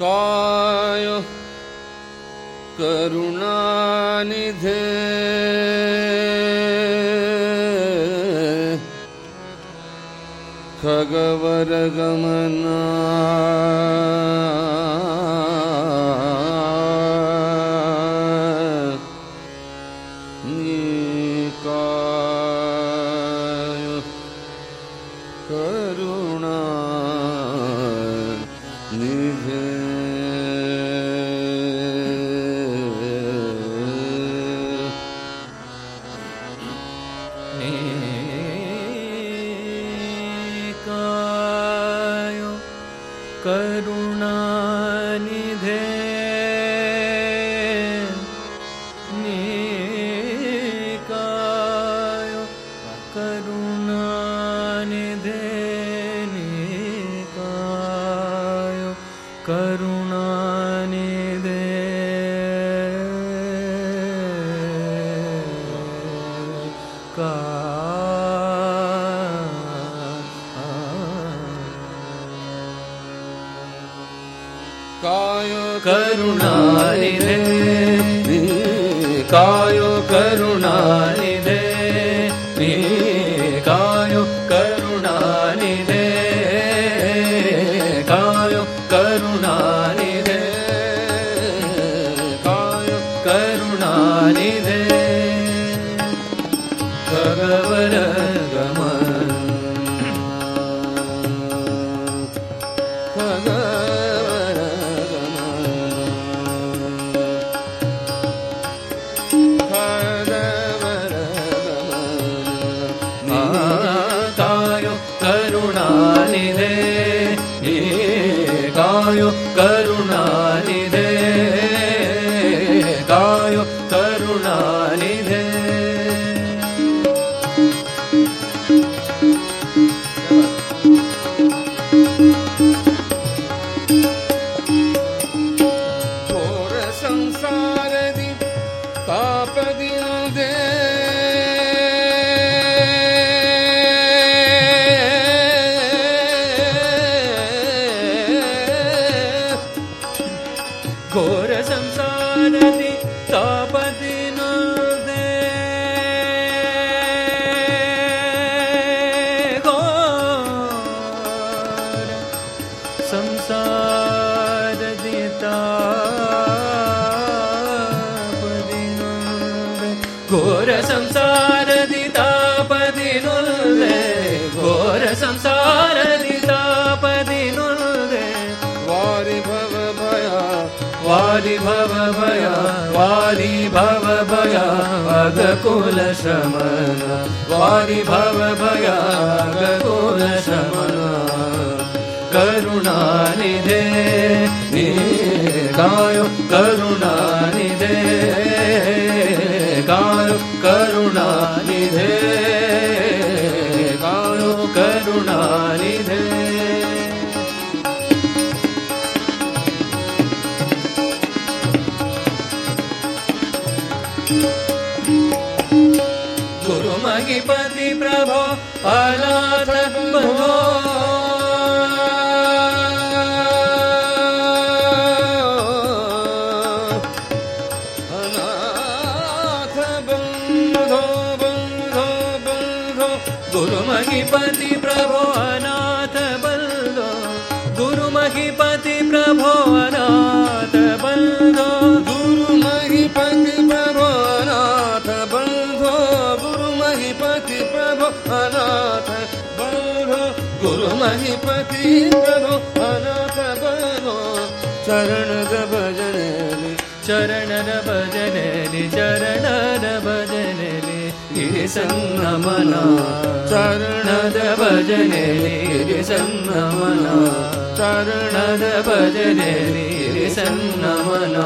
काय करुणानिधे। खगवरगमना निकाय करुणानिधे निकाय करुणानिधे करुणानिधे काय करुणानिधे कायो करुणानिधे कायो करुणानिधे। घोर संसारदि तापदिनुदे घोर संसारति तापति दे। घोर संसार दिता घोर संसार दिता वारि भव भया वारि भव भया शमन। वारि भव भया अगकुल शमन। करुणानिधे गायो करुणानिधे। गायो करुणानिधे गुरुमहिपति प्रभो अनाथ बन्धो अनाथ बन्धो प्रभो अनाथ बन्धो। गुरुमहिपति प्रभो अनाथ गुरु महिपति प्रभो अनाथ बन्धो चरणद भजने चरणर भजनरि चरणर भजनरि गिरि सन्नमना चरणद भजनरि गिरि सन्नमना चरणद भजनरि गिरि सन्नमना